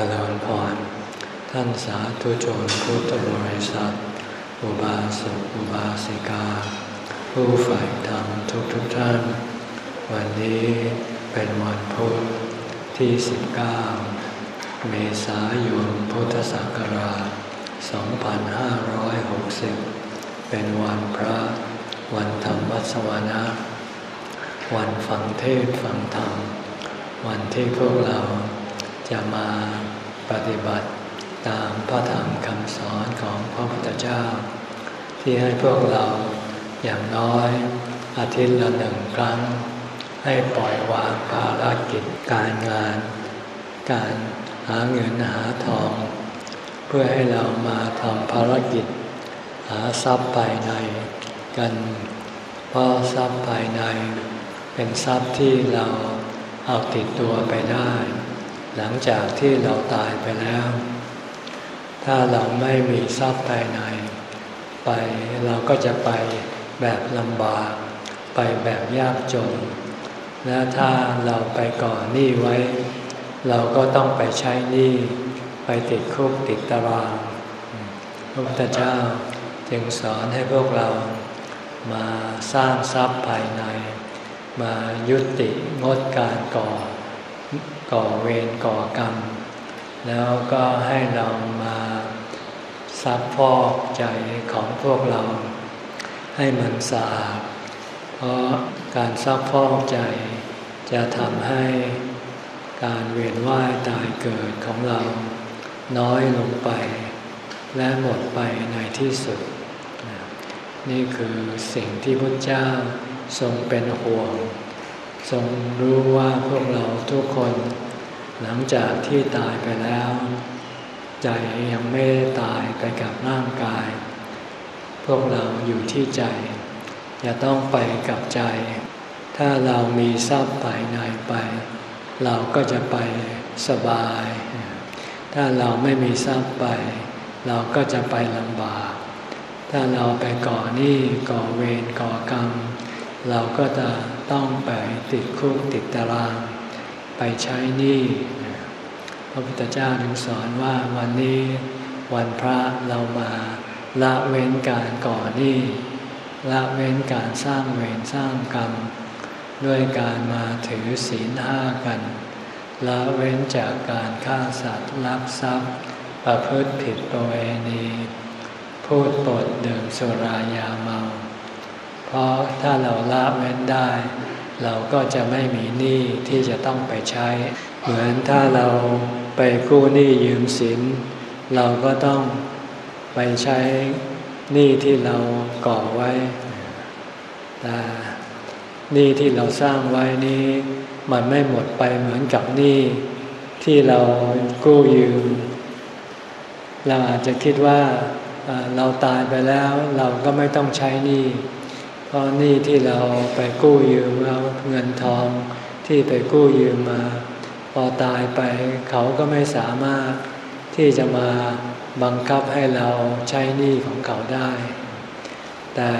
จริญพร ท่านสาธุชนพุทธบริษัท อุบาสกอุบาสิกา ผู้ใฝ่ธรรมทุกทุกท่าน วันนี้เป็นวันพุธที่ 19 เมษายนพุทธศักราช 2560 เป็นวันพระ วันธรรมวัสวนะวันฟังเทศฟังธรรม วันที่พวกเราจะมา ปฏิบัติตามพระธรรมคำสอนของพระพุทธเจ้า ที่ให้พวกเราอย่างน้อย อาทิตย์ละหนึ่งครั้ง ให้ปล่อยวางภารกิจการงาน การหาเงินหาทอง เพื่อให้เรามาทำภารกิจ หาทรัพย์ภายในกันเพราะทรัพย์ภายใน เป็นทรัพย์ที่เราเอาติดตัวไปได้ หลังจากที่เราตายไปแล้ว ถ้าเราไม่มีทรัพย์ภายใน ไปเราก็จะไปแบบลำบาก ไปแบบยากจน และถ้าเราไปก่อนหนี้ไว้ เราก็ต้องไปใช้หนี้ไปติดคุกติดตารางพระพุทธเจ้าจึงสอนให้พวกเรามาสร้างทรัพย์ภายใน มายุติงดการก่อ ก่อเวรก่อกรรม แล้วก็ให้เรามาซักพอกใจของพวกเรา ให้มันสะอาด เพราะการซักพอกใจ จะทำให้การเวียนว่ายตายเกิดของเรา น้อยลงไป และหมดไปในที่สุด นี่คือสิ่งที่พระเจ้าทรงเป็นห่วง ทรงรู้ว่าพวกเราทุกคน หลังจากที่ตายไปแล้ว ใจยังไม่ได้ตายไปกับร่างกาย พวกเราอยู่ที่ใจจะต้องไปกับใจ ถ้าเรามีทรัพย์ภายในไป เราก็จะไปสบาย ถ้าเราไม่มีทรัพย์ไป เราก็จะไปลำบาก ถ้าเราไปก่อหนี้ก่อเวรก่อกรรม เราก็จะต้องไปติดคุกติดตาราง ไปใช้หนี้พระพุทธเจ้าถึงสอนว่าวันนี้วันพระเรามาละเว้นการก่อหนี้ละเว้นการสร้างเวรสร้างกรรม ด้วยการมาถือศีลห้ากันละเว้นจากการฆ่าสัตว์ลักทรัพย์ ประพฤติผิดประเวณี พูดปดเดื่มสุรายาเมา เพราะถ้าเราละเว้นได้ เราก็จะไม่มีหนี้ที่จะต้องไปใช้ เหมือนถ้าเราไปกู้หนี้ยืมสิน เราก็ต้องไปใช้หนี้ที่เราก่อไว้แต่หนี้ที่เราสร้างไว้นี้ มันไม่หมดไปเหมือนกับหนี้ที่เรากู้ยืม เราอาจจะคิดว่าเราตายไปแล้ว เราก็ไม่ต้องใช้หนี้ ราะนี่ที่เราไปกู้ยืมเอาเงินทองที่ไปกู้ยืมมา พอตายไปเขาก็ไม่สามารถที่จะมาบังคับให้เราใช้หนี้ของเขาได้ แต่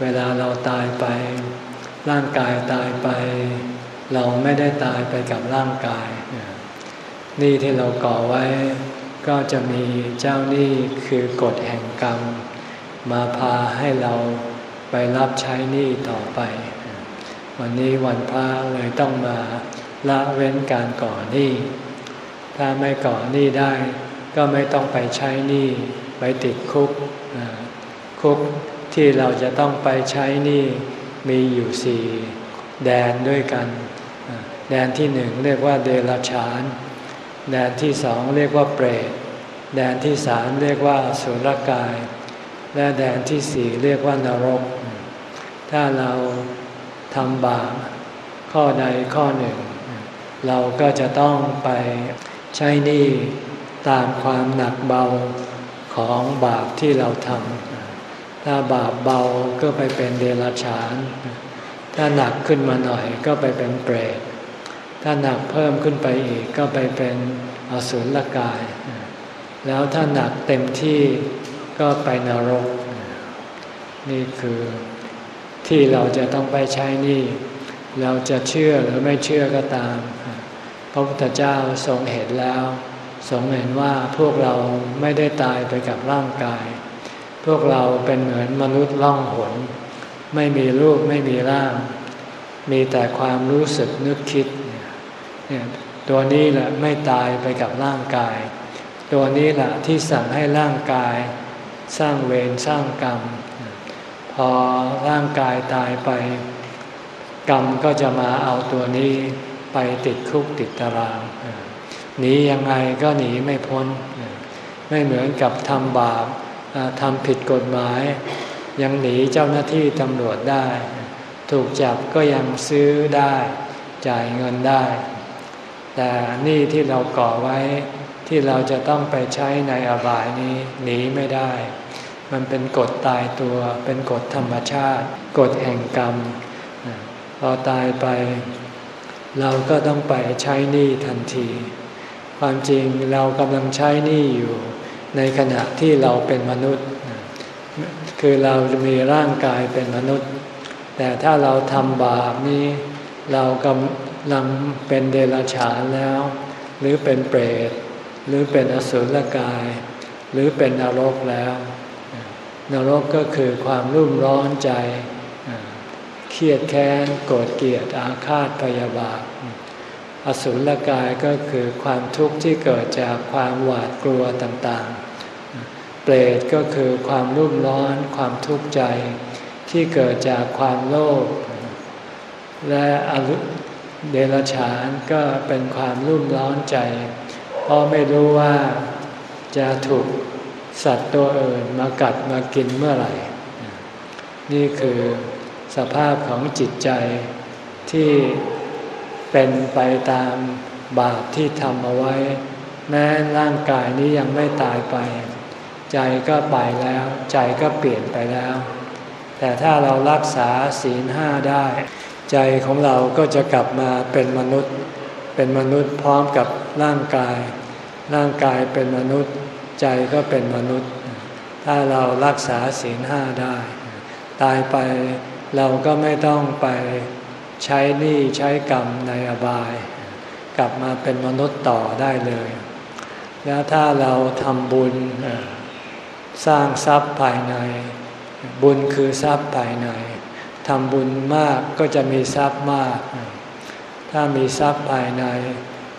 เวลาเราตายไป ร่างกายตายไป เราไม่ได้ตายไปกับร่างกายหนี้ที่เราก่อไว้ ก็จะมีเจ้าหนี้คือกฎแห่งกรรม มาพาให้เรา ไปรับใช้หนี้ต่อไป วันนี้วันพระเลยต้องมาละเว้นการก่อหนี้ ถ้าไม่ก่อหนี้ได้ ก็ไม่ต้องไปใช้หนี้ไปติดคุกคุกที่เราจะต้องไปใช้หนี้มีอยู่สี่แดนด้วยกัน แดนที่หนึ่งเรียกว่าเดรัจฉาน แดนที่สองเรียกว่าเปรต แดนที่สามเรียกว่าสุรกาย และแดนที่สี่เรียกว่านรก ถ้าเราทำบาปข้อใดข้อหนึ่ง เราก็จะต้องไปใช้หนี้ตามความหนักเบาของบาปที่เราทำถ้าบาปเบาก็ไปเป็นเดรัจฉาน ถ้าหนักขึ้นมาหน่อยก็ไปเป็นเปรตถ้าหนักเพิ่มขึ้นไปอีกก็ไปเป็นอสุรกาย แล้วถ้าหนักเต็มที่ ก็ไปนรก นี่คือที่เราจะต้องไปใช้นี่ เราจะเชื่อหรือไม่เชื่อก็ตามไประพุทธเจ้าทรงเห็นแล้วทรงเห็นว่าพวกเราไม่ได้ตายไปกับร่างกาย พวกเราเป็นเหมือนมนุษย์ล่องหน ไม่มีรูปไม่มีร่าง มีแต่ความรู้สึกนึกคิดเนี่ยตัวนี้แหละไม่ตายไปกับร่างกาย ตัวนี้แหละที่สั่งให้ร่างกาย สร้างเวรสร้างกรรม พอร่างกายตายไป กรรมก็จะมาเอาตัวนี้ไปติดคุกติดตารางหนียังไงก็หนีไม่พ้น ไม่เหมือนกับทำบาปทำผิดกฎหมาย ยังหนีเจ้าหน้าที่ตำรวจได้ ถูกจับก็ยังซื้อได้ จ่ายเงินได้ แต่นี่ที่เราก่อไว้ ที่เราจะต้องไปใช้ในอบายนี้หนีไม่ได้ มันเป็นกฎตายตัว เป็นกฎธรรมชาติ กฎแห่งกรรม พอตายไป เราก็ต้องไปใช้หนี้ทันที ความจริงเรากำลังใช้หนี้อยู่ ในขณะที่เราเป็นมนุษย์ คือเราจะมีร่างกายเป็นมนุษย์ แต่ถ้าเราทำบาปนี้ เรากำลังเป็นเดรัจฉานแล้ว หรือเป็นเปรต หรือเป็นอสุรกาย หรือเป็นนรกแล้ว นรกก็คือความรุ่มร้อนใจ เครียดแค้นโกรธเกลียดอาฆาตพยาบาท อสุรกายก็คือความทุกข์ที่เกิดจากความหวาดกลัวต่างๆ เปรตก็คือความรุ่มร้อนความทุกข์ใจ ที่เกิดจากความโลภและอรุเดรัจฉานก็เป็นความรุ่มร้อนใจ เพราะไม่รู้ว่าจะถูกสัตว์ตัวอื่นมากัดมากินเมื่อไหร่ นี่คือสภาพของจิตใจที่เป็นไปตามบาปที่ทำเอาไว้ แม้ร่างกายนี้ยังไม่ตายไป ใจก็ไปแล้ว ใจก็เปลี่ยนไปแล้ว แต่ถ้าเรารักษาศีลห้าได้ ใจของเราก็จะกลับมาเป็นมนุษย์ เป็นมนุษย์พร้อมกับร่างกาย ร่างกายเป็นมนุษย์ใจก็เป็นมนุษย์ ถ้าเรารักษาศีลห้าได้ ตายไปเราก็ไม่ต้องไปใช้หนี้ใช้กรรมในอบาย กลับมาเป็นมนุษย์ต่อได้เลย แล้วถ้าเราทำบุญสร้างทรัพย์ภายใน บุญคือทรัพย์ภายในทำบุญมากก็จะมีทรัพย์มาก ถ้ามีทรัพย์ภายใน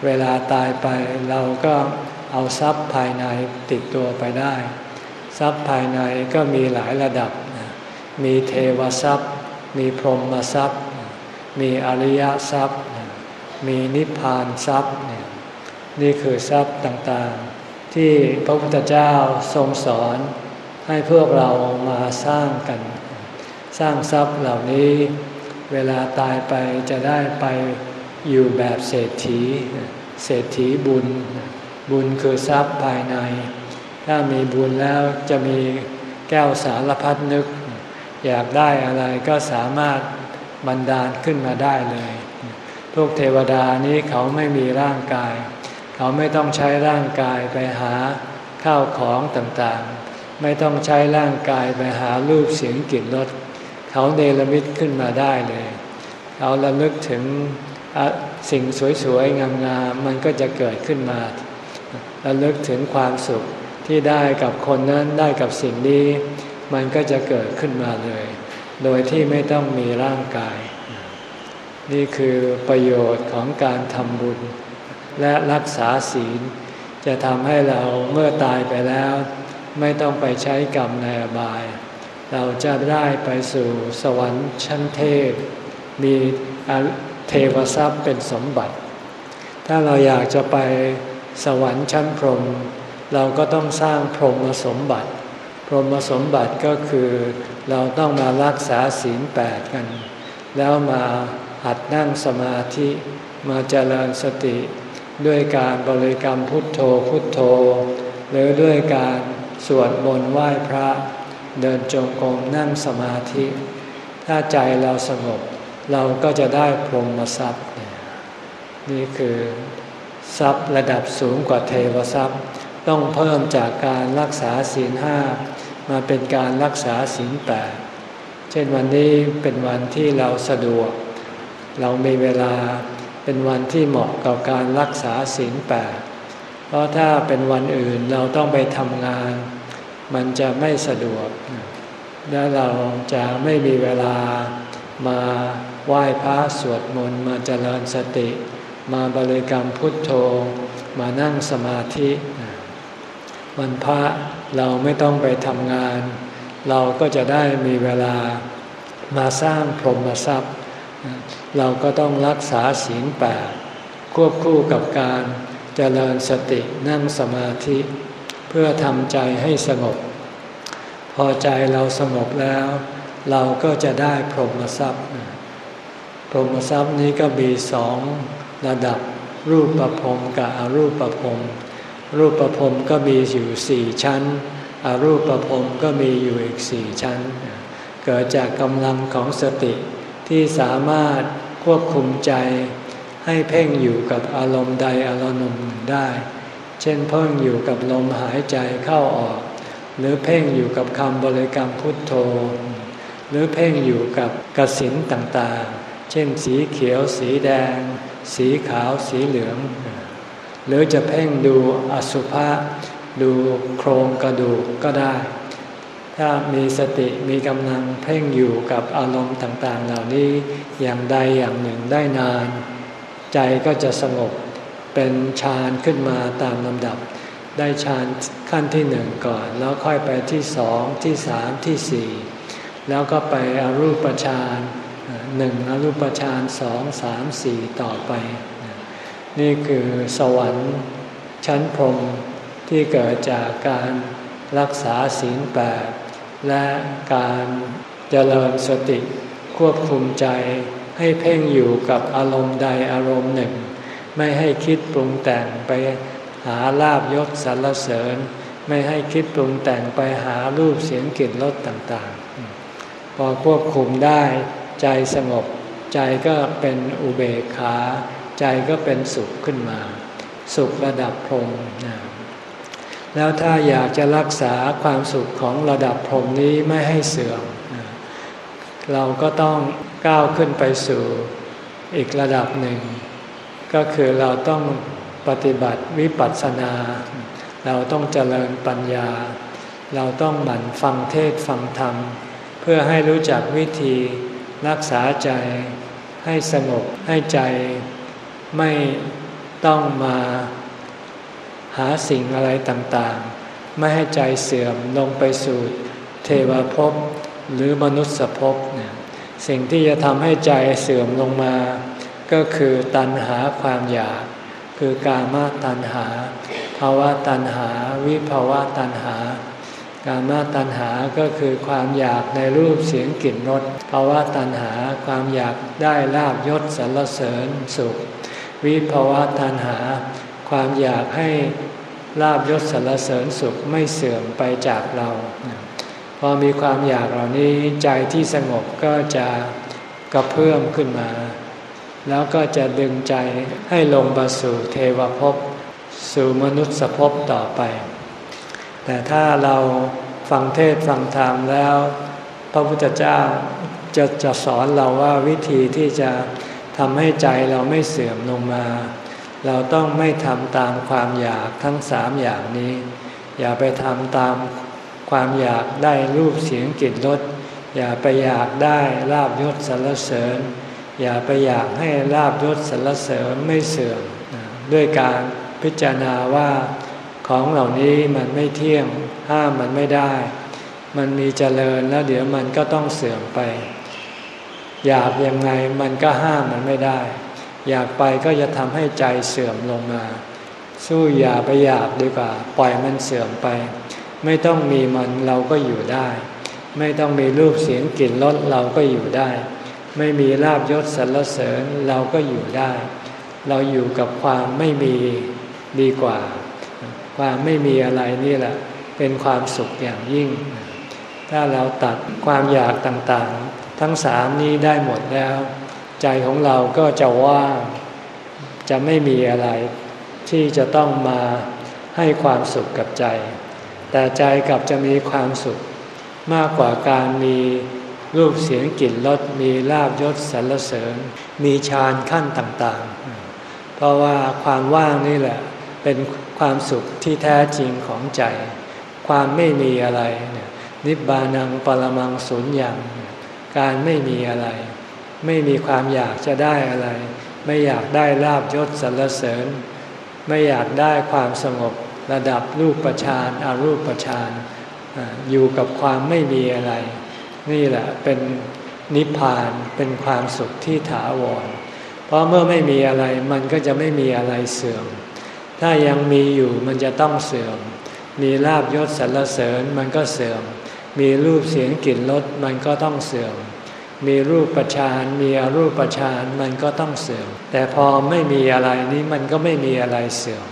เวลาตายไปเราก็เอาทรัพย์ภายในติดตัวไปได้ ทรัพย์ภายในก็มีหลายระดับ มีเทวทรัพย์ มีพรหมทรัพย์ มีอริยทรัพย์ มีนิพพานทรัพย์ นี่คือทรัพย์ต่างๆ ที่พระพุทธเจ้าทรงสอนให้พวกเรามาสร้างกัน สร้างทรัพย์เหล่านี้ เวลาตายไปจะได้ไป อยู่แบบเศรษฐี เศรษฐีบุญ บุญคือทรัพย์ภายใน ถ้ามีบุญแล้วจะมีแก้วสารพัดนึก อยากได้อะไรก็สามารถบันดาลขึ้นมาได้เลย พวกเทวดานี้เขาไม่มีร่างกาย เขาไม่ต้องใช้ร่างกายไปหาข้าวของต่างๆ ไม่ต้องใช้ร่างกายไปหารูปเสียงกลิ่นรสเขาเนรมิตขึ้นมาได้เลย เขาระลึกถึง สิ่งสวยๆ งามๆ มันก็จะเกิดขึ้นมาระลึกถึงความสุขที่ได้กับคนนั้นได้กับสิ่งนี้ มันก็จะเกิดขึ้นมาเลย โดยที่ไม่ต้องมีร่างกาย นี่คือประโยชน์ของการทำบุญ และรักษาศีล จะทำให้เราเมื่อตายไปแล้ว ไม่ต้องไปใช้กรรมในอบาย เราจะได้ไปสู่สวรรค์ชั้นเทพมี เทวทรัพย์เป็นสมบัติ ถ้าเราอยากจะไปสวรรค์ชั้นพรหมเราก็ต้องสร้างพรหมสมบัติ พรหมสมบัติก็คือเราต้องมารักษาศีลแปดกัน แล้วมาหัดนั่งสมาธิมาเจริญสติ ด้วยการบริกรรมพุทโธพุทโธ หรือด้วยการสวดมนต์ไหว้พระ เดินจงกรมนั่งสมาธิ ถ้าใจเราสงบ เราก็จะได้พรหมทรัพย์ นี่คือทรัพย์ระดับสูงกว่าเทวทรัพย์ ต้องเพิ่มจากการรักษาศีลห้ามาเป็นการรักษาศีลแปดเช่นวันนี้เป็นวันที่เราสะดวก เรามีเวลาเป็นวันที่เหมาะกับการรักษาศีลแปดเพราะถ้าเป็นวันอื่นเราต้องไปทำงาน มันจะไม่สะดวก และเราจะไม่มีเวลา มาไหว้พระสวดมนต์มาเจริญสติ มาบริกรรมพุทโธ มานั่งสมาธิ วันพระเราไม่ต้องไปทำงาน เราก็จะได้มีเวลามาสร้างพรหมทรัพย์ เราก็ต้องรักษาศีลแปดควบคู่กับการเจริญสตินั่งสมาธิ เพื่อทำใจให้สงบ พอใจเราสงบแล้ว เราก็จะได้พรหมทรัพย์ พรหมทรัพย์นี้ก็มีสองระดับรูปประพรมกับอรูปประพรมรูปประพรมก็มีอยู่สี่ชั้น อรูปประพรมก็มีอยู่อีกสี่ชั้น เกิดจากกำลังของสติที่สามารถควบคุมใจให้เพ่งอยู่กับอารมณ์ใดอารมณ์หนึ่งได้ เช่นเพ่งอยู่กับลมหายใจเข้าออก หรือเพ่งอยู่กับคำบริกรรมพุทโธ หรือเพ่งอยู่กับกสินต่างๆ เช่นสีเขียว สีแดง สีขาว สีเหลือง หรือจะเพ่งดูอสุภะดูโครงกระดูกก็ได้ ถ้ามีสติมีกำลังเพ่งอยู่กับอารมณ์ต่างๆ เหล่านี้อย่างใดอย่างหนึ่งได้นาน ใจก็จะสงบเป็นฌานขึ้นมาตามลำดับ ได้ฌานขั้นที่หนึ่งก่อน แล้วค่อยไปที่สองที่สามที่สี่ แล้วก็ไปอรูปฌานหนึ่งอรูปฌานสองสามสี่ต่อไป นี่คือสวรรค์ชั้นพรหมที่เกิดจากการรักษาศีลแปดและการเจริญสติควบคุมใจให้เพ่งอยู่กับอารมณ์ใดอารมณ์หนึ่ง ไม่ให้คิดปรุงแต่งไปหาลาบยศสรรเสริญ ไม่ให้คิดปรุงแต่งไปหารูปเสียงกลิ่นรสต่างๆ พอควบคุมได้ ใจสงบ ใจก็เป็นอุเบกขา ใจก็เป็นสุขขึ้นมา สุขระดับพรหมแล้วถ้าอยากจะรักษาความสุขของระดับพรหมนี้ไม่ให้เสื่อม เราก็ต้องก้าวขึ้นไปสู่อีกระดับหนึ่ง ก็คือเราต้องปฏิบัติวิปัสสนา เราต้องเจริญปัญญา เราต้องหมั่นฟังเทศฟังธรรม พื่อให้รู้จักวิธีรักษาใจ ให้สงบให้ใจไม่ต้องมาหาสิ่งอะไรต่างๆ ไม่ให้ใจเสื่อมลงไปสู่เทวภพหรือมนุษย์ภพเนี่ยสิ่งที่จะทำให้ใจเสื่อมลงมา ก็คือตัณหาความอยาก คือกามาตัณหาภาวะตัณหา วิภาวะตัณหา การมาตัณหาก็คือความอยากในรูปเสียงกลิ่นรสภาวะตัณหาความอยากได้ลาบยศสรรเสริญสุข วิภาวะตัณหา ความอยากให้ลาบยศสรรเสริญสุขไม่เสื่อมไปจากเรา พอมีความอยากเหล่านี้ใจที่สงบก็จะกระเพื่อมขึ้นมา แล้วก็จะดึงใจให้ลงมาสู่เทวภพสู่มนุษย์ภพต่อไป แต่ถ้าเราฟังเทศฟังธรรมแล้ว พระพุทธเจ้าจะจะสอนเราว่าวิธีที่จะทำให้ใจเราไม่เสื่อมลงมา เราต้องไม่ทำตามความอยากทั้งสามอย่างนี้ อย่าไปทำตามความอยากได้รูปเสียงกลิ่นรสอย่าไปอยากได้ลาบยศสรรเสริญ อย่าไปอยากให้ลาบยศสรรเสริญไม่เสื่อม ด้วยการพิจารณาว่า ของเหล่านี้มันไม่เที่ยงห้ามมันไม่ได้ มันมีเจริญแล้วเดี๋ยวมันก็ต้องเสื่อมไป อยากยังไงมันก็ห้ามมันไม่ได้ อยากไปก็จะทำให้ใจเสื่อมลงมา สู้อย่าไปอยากดีกว่า ปล่อยมันเสื่อมไป ไม่ต้องมีมันเราก็อยู่ได้ ไม่ต้องมีรูปเสียงกลิ่นรสเราก็อยู่ได้ ไม่มีลาบยศสรรเสริญเราก็อยู่ได้ เราอยู่กับความไม่มีดีกว่า ความไม่มีอะไรนี่แหละเป็นความสุขอย่างยิ่ง ถ้าเราตัดความอยากต่างๆ ทั้งสามนี้ได้หมดแล้ว ใจของเราก็จะว่างจะไม่มีอะไรที่จะต้องมาให้ความสุขกับใจ แต่ใจกลับจะมีความสุข มากกว่าการมีรูปเสียงกลิ่นรสมีลาบยศสรรเสริญ มีฌานขั้นต่างๆ เพราะว่าความว่างนี่แหละ เป็นความสุขที่แท้จริงของใจ ความไม่มีอะไร นิบานังปรมังสุญญ์การไม่มีอะไร ไม่มีความอยากจะได้อะไร ไม่อยากได้ลาบยศสรรเสริญ ไม่อยากได้ความสงบระดับรูปประชานอารูปประชานอยู่กับความไม่มีอะไร นี่แหละเป็นนิพพานเป็นความสุขที่ถาวร เพราะเมื่อไม่มีอะไรมันก็จะไม่มีอะไรเสื่อม ถ้ายังมีอยู่มันจะต้องเสื่อม มีลาบยศสรรเสริญมันก็เสื่อม มีรูปเสียงกลิ่นรสมันก็ต้องเสื่อม มีรูปประชานมีอรูปประชานมันก็ต้องเสื่อม แต่พอไม่มีอะไรนี้มันก็ไม่มีอะไรเสื่อม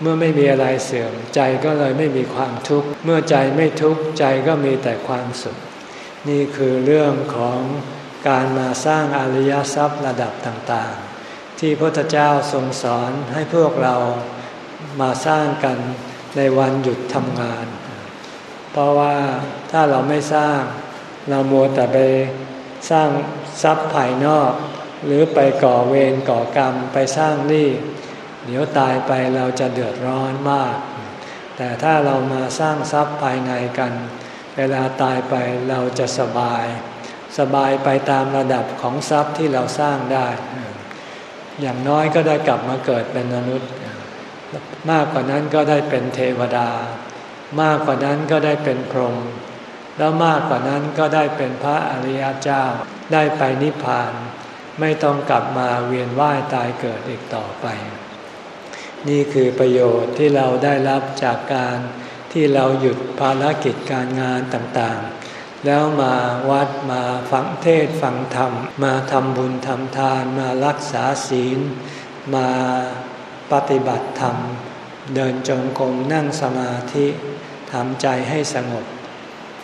เมื่อไม่มีอะไรเสื่อม ใจก็เลยไม่มีความทุกข์ เมื่อใจไม่ทุกข์ใจก็มีแต่ความสุข นี่คือเรื่องของการมาสร้างอริยทรัพย์ระดับต่างๆ ที่พระพุทธเจ้าทรงสอนให้พวกเรามาสร้างกันในวันหยุดทำงาน เพราะว่าถ้าเราไม่สร้างเรามัวแต่ไปสร้างทรัพย์ภายนอก หรือไปก่อเวรก่อกรรมไปสร้างหนี้เดี๋ยวตายไปเราจะเดือดร้อนมาก แต่ถ้าเรามาสร้างทรัพย์ภายในกัน เวลาตายไปเราจะสบาย สบายไปตามระดับของทรัพย์ที่เราสร้างได้ อย่างน้อยก็ได้กลับมาเกิดเป็นมนุษย์ มากกว่านั้นก็ได้เป็นเทวดา มากกว่านั้นก็ได้เป็นพรหมแล้วมากกว่านั้นก็ได้เป็นพระอริยเจ้า ได้ไปนิพพาน ไม่ต้องกลับมาเวียนว่ายตายเกิดอีกต่อไป นี่คือประโยชน์ที่เราได้รับจากการที่เราหยุดภารกิจการงานต่างๆ แล้วมาวัดมาฟังเทศฟังธรรม มาทำบุญทำทานมารักษาศีล มาปฏิบัติธรรม เดินจงกรมนั่งสมาธิทำใจให้สงบ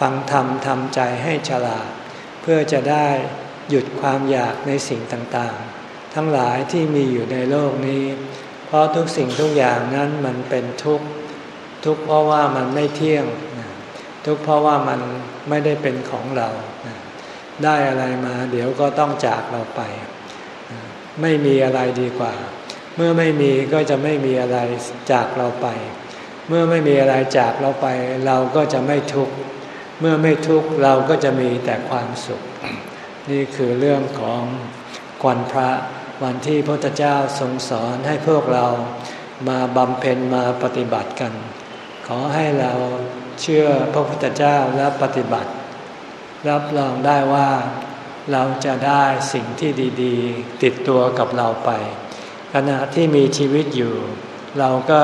ฟังธรรมทำใจให้ฉลาด เพื่อจะได้หยุดความอยากในสิ่งต่างๆ ทั้งหลายที่มีอยู่ในโลกนี้ เพราะทุกสิ่งทุกอย่างนั้นมันเป็นทุกข์ทุกข์เพราะว่ามันไม่เที่ยง ทุกข์เพราะว่ามันไม่ได้เป็นของเรา ได้อะไรมา เดี๋ยวก็ต้องจากเราไป ไม่มีอะไรดีกว่า เมื่อไม่มีก็จะไม่มีอะไรจากเราไป เมื่อไม่มีอะไรจากเราไป เราก็จะไม่ทุกข์เมื่อไม่ทุกข์เราก็จะมีแต่ความสุข นี่คือเรื่องของกวนพระวันที่พระพุทธเจ้าทรงสอนให้พวกเรามาบำเพ็ญมาปฏิบัติกัน ขอให้เรา เชื่อพระพุทธเจ้าและปฏิบัติ รับรองได้ว่าเราจะได้สิ่งที่ดีๆ ติดตัวกับเราไป ขณะที่มีชีวิตอยู่ เราก็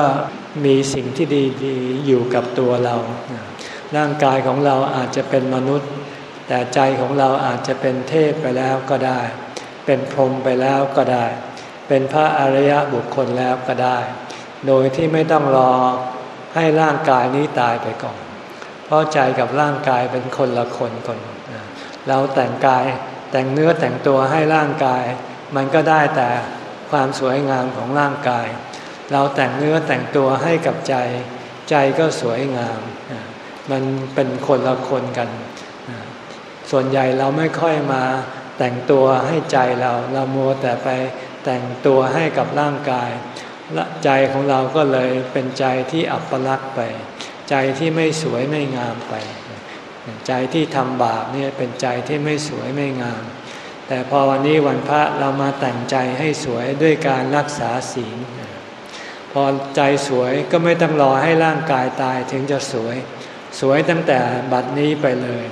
มีสิ่งที่ดีๆ อยู่กับตัวเรา ร่างกายของเราอาจจะเป็นมนุษย์ แต่ใจของเราอาจจะเป็นเทพไปแล้วก็ได้ เป็นพรหมไปแล้วก็ได้ เป็นพระอริยบุคคลแล้วก็ได้ โดยที่ไม่ต้องรอ ให้ร่างกายนี้ตายไปก่อน เพราะใจกับร่างกายเป็นคนละคนคนเราแต่งกายแต่งเนื้อแต่งตัวให้ร่างกาย มันก็ได้แต่ความสวยงามของร่างกาย เราแต่งเนื้อแต่งตัวให้กับใจ ใจก็สวยงาม มันเป็นคนละคนกัน ส่วนใหญ่เราไม่ค่อยมาแต่งตัวให้ใจเรา เรามัวแต่ไปแต่งตัวให้กับร่างกาย ละใจของเราก็เลยเป็นใจที่อัปลักษ์ไป ใจที่ไม่สวยไม่งามไป ใจที่ทำบาปเนี่ยเป็นใจที่ไม่สวยไม่งาม แต่พอวันนี้วันพระเรามาแต่งใจให้สวยด้วยการรักษาศีลพอใจสวยก็ไม่ต้องรอให้ร่างกายตายถึงจะสวย สวยตั้งแต่บัดนี้ไปเลย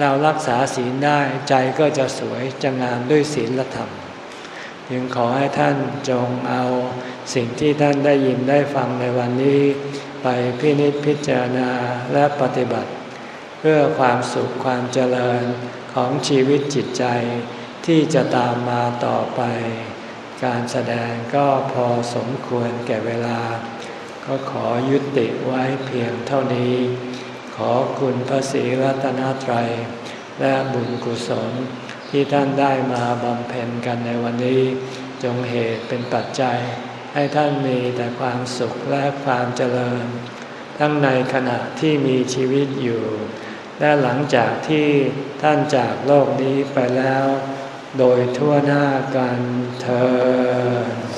เรารักษาศีลได้ใจก็จะสวยจะงามด้วยศีลธรรม ยังขอให้ท่านจงเอาสิ่งที่ท่านได้ยินได้ฟังในวันนี้ ไปพินิจพิจารณาและปฏิบัติ เพื่อความสุขความเจริญของชีวิตจิตใจที่จะตามมาต่อไป การแสดงก็พอสมควรแก่เวลา ก็ขอยุติไว้เพียงเท่านี้ ขอคุณพระศรีรัตนตรัย และบุญกุศล ที่ท่านได้มาบำเพ็ญกันในวันนี้ จงเหตุเป็นปัจจัย ให้ท่านมีแต่ความสุขและความเจริญ ทั้งในขณะที่มีชีวิตอยู่ และหลังจากที่ท่านจากโลกนี้ไปแล้ว โดยทั่วหน้ากันเธอ